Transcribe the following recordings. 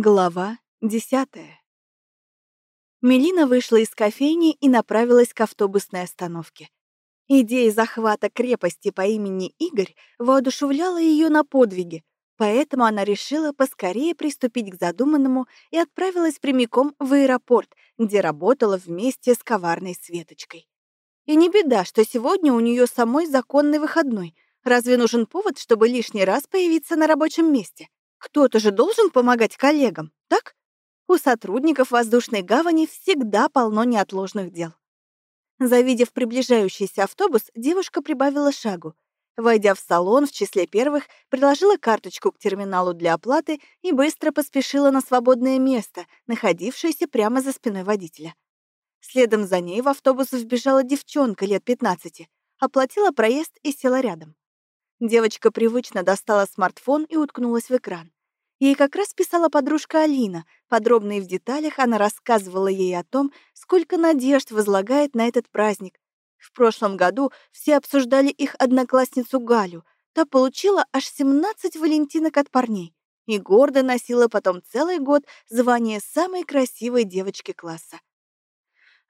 Глава десятая. Мелина вышла из кофейни и направилась к автобусной остановке. Идея захвата крепости по имени Игорь воодушевляла ее на подвиги, поэтому она решила поскорее приступить к задуманному и отправилась прямиком в аэропорт, где работала вместе с коварной Светочкой. И не беда, что сегодня у нее самой законный выходной. Разве нужен повод, чтобы лишний раз появиться на рабочем месте? Кто-то же должен помогать коллегам, так? У сотрудников воздушной гавани всегда полно неотложных дел. Завидев приближающийся автобус, девушка прибавила шагу. Войдя в салон в числе первых, приложила карточку к терминалу для оплаты и быстро поспешила на свободное место, находившееся прямо за спиной водителя. Следом за ней в автобус вбежала девчонка лет 15, оплатила проезд и села рядом. Девочка привычно достала смартфон и уткнулась в экран. Ей как раз писала подружка Алина. Подробно и в деталях она рассказывала ей о том, сколько надежд возлагает на этот праздник. В прошлом году все обсуждали их одноклассницу Галю. Та получила аж 17 валентинок от парней и гордо носила потом целый год звание самой красивой девочки класса.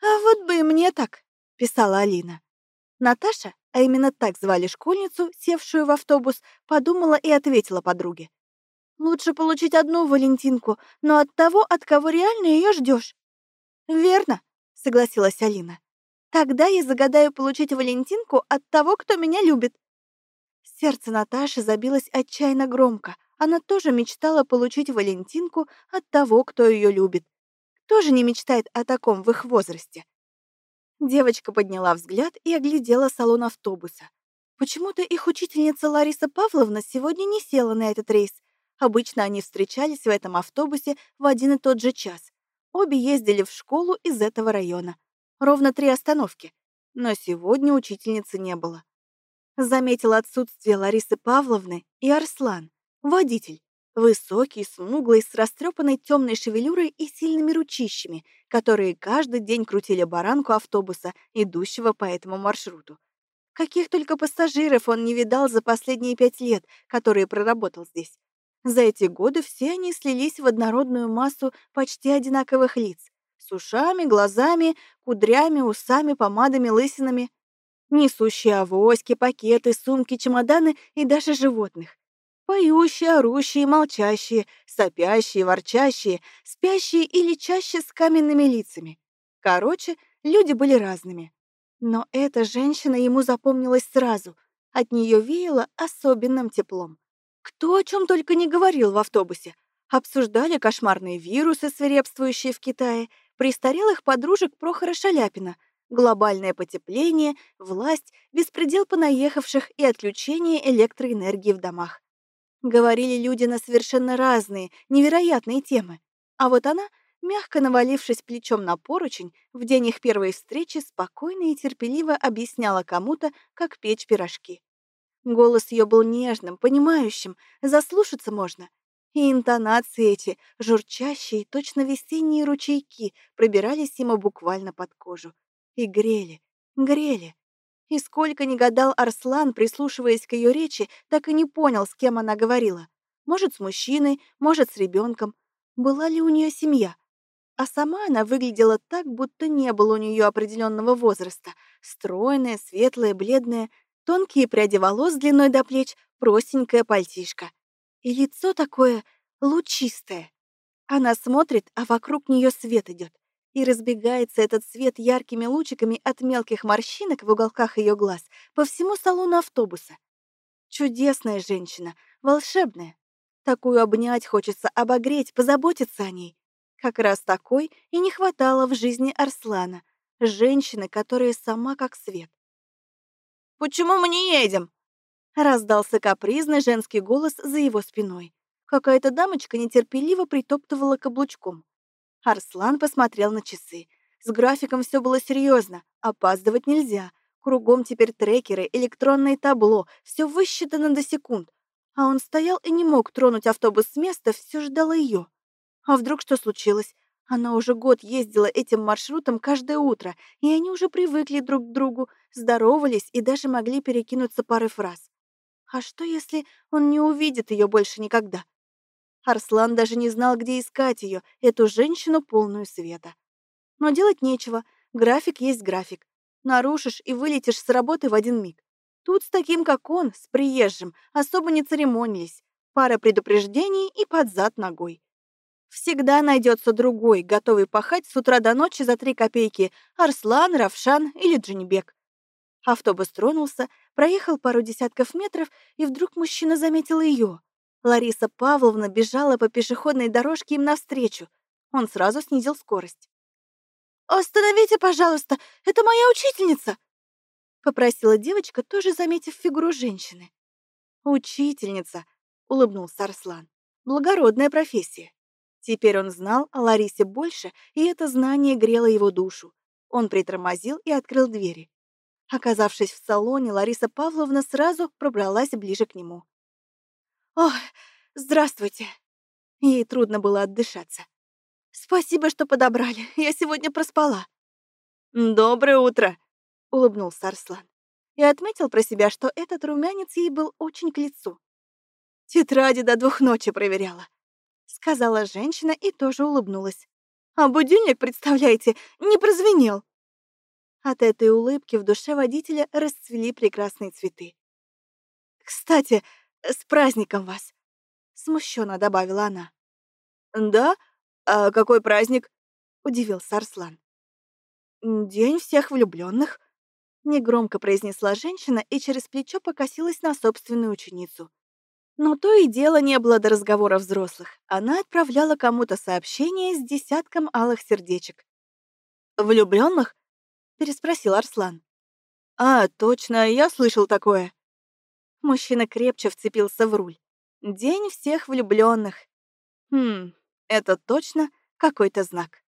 «А вот бы и мне так», — писала Алина. Наташа, а именно так звали школьницу, севшую в автобус, подумала и ответила подруге. «Лучше получить одну Валентинку, но от того, от кого реально ее ждешь. «Верно», — согласилась Алина. «Тогда я загадаю получить Валентинку от того, кто меня любит». Сердце Наташи забилось отчаянно громко. Она тоже мечтала получить Валентинку от того, кто ее любит. Кто же не мечтает о таком в их возрасте? Девочка подняла взгляд и оглядела салон автобуса. Почему-то их учительница Лариса Павловна сегодня не села на этот рейс. Обычно они встречались в этом автобусе в один и тот же час. Обе ездили в школу из этого района. Ровно три остановки. Но сегодня учительницы не было. Заметила отсутствие Ларисы Павловны и Арслан, водитель. Высокий, смуглый, с растрепанной темной шевелюрой и сильными ручищами, которые каждый день крутили баранку автобуса, идущего по этому маршруту. Каких только пассажиров он не видал за последние пять лет, которые проработал здесь. За эти годы все они слились в однородную массу почти одинаковых лиц. С ушами, глазами, кудрями, усами, помадами, лысинами. Несущие авоськи, пакеты, сумки, чемоданы и даже животных. Поющие, орущие, молчащие, сопящие, ворчащие, спящие или чаще с каменными лицами. Короче, люди были разными. Но эта женщина ему запомнилась сразу. От нее веяло особенным теплом. Кто о чем только не говорил в автобусе. Обсуждали кошмарные вирусы, свирепствующие в Китае, престарелых подружек Прохора Шаляпина, глобальное потепление, власть, беспредел понаехавших и отключение электроэнергии в домах. Говорили люди на совершенно разные, невероятные темы. А вот она, мягко навалившись плечом на поручень, в день их первой встречи спокойно и терпеливо объясняла кому-то, как печь пирожки. Голос ее был нежным, понимающим, заслушаться можно. И интонации эти, журчащие, точно весенние ручейки, пробирались ему буквально под кожу. И грели, грели. И сколько ни гадал Арслан, прислушиваясь к ее речи, так и не понял, с кем она говорила. Может, с мужчиной, может, с ребенком. Была ли у нее семья? А сама она выглядела так, будто не было у нее определенного возраста. Стройная, светлая, бледная, тонкие пряди волос длиной до плеч, простенькая пальтишка. И лицо такое лучистое. Она смотрит, а вокруг нее свет идет и разбегается этот свет яркими лучиками от мелких морщинок в уголках ее глаз по всему салону автобуса. Чудесная женщина, волшебная. Такую обнять хочется, обогреть, позаботиться о ней. Как раз такой и не хватало в жизни Арслана, женщины, которая сама как свет. «Почему мы не едем?» Раздался капризный женский голос за его спиной. Какая-то дамочка нетерпеливо притоптывала каблучком. Арслан посмотрел на часы. С графиком все было серьезно, опаздывать нельзя. Кругом теперь трекеры, электронное табло, все высчитано до секунд. А он стоял и не мог тронуть автобус с места, все ждал ее. А вдруг что случилось? Она уже год ездила этим маршрутом каждое утро, и они уже привыкли друг к другу, здоровались и даже могли перекинуться парой фраз. А что, если он не увидит ее больше никогда? Арслан даже не знал, где искать ее, эту женщину полную света. Но делать нечего, график есть график. Нарушишь и вылетишь с работы в один миг. Тут с таким, как он, с приезжим, особо не церемонились. Пара предупреждений и под зад ногой. Всегда найдется другой, готовый пахать с утра до ночи за три копейки Арслан, Равшан или Джинбек. Автобус тронулся, проехал пару десятков метров, и вдруг мужчина заметил ее. Лариса Павловна бежала по пешеходной дорожке им навстречу. Он сразу снизил скорость. «Остановите, пожалуйста, это моя учительница!» Попросила девочка, тоже заметив фигуру женщины. «Учительница», — улыбнулся Арслан. «Благородная профессия». Теперь он знал о Ларисе больше, и это знание грело его душу. Он притормозил и открыл двери. Оказавшись в салоне, Лариса Павловна сразу пробралась ближе к нему. «Ох, здравствуйте!» Ей трудно было отдышаться. «Спасибо, что подобрали. Я сегодня проспала». «Доброе утро!» — улыбнулся Арслан. И отметил про себя, что этот румянец ей был очень к лицу. «Тетради до двух ночи проверяла», — сказала женщина и тоже улыбнулась. «А будильник, представляете, не прозвенел». От этой улыбки в душе водителя расцвели прекрасные цветы. «Кстати, с праздником вас!» — смущенно добавила она. «Да? А какой праздник?» — удивился Арслан. «День всех влюбленных, негромко произнесла женщина и через плечо покосилась на собственную ученицу. Но то и дело не было до разговора взрослых. Она отправляла кому-то сообщение с десятком алых сердечек. Влюбленных? переспросил Арслан. А, точно, я слышал такое. Мужчина крепче вцепился в руль. День всех влюбленных. Хм, это точно какой-то знак.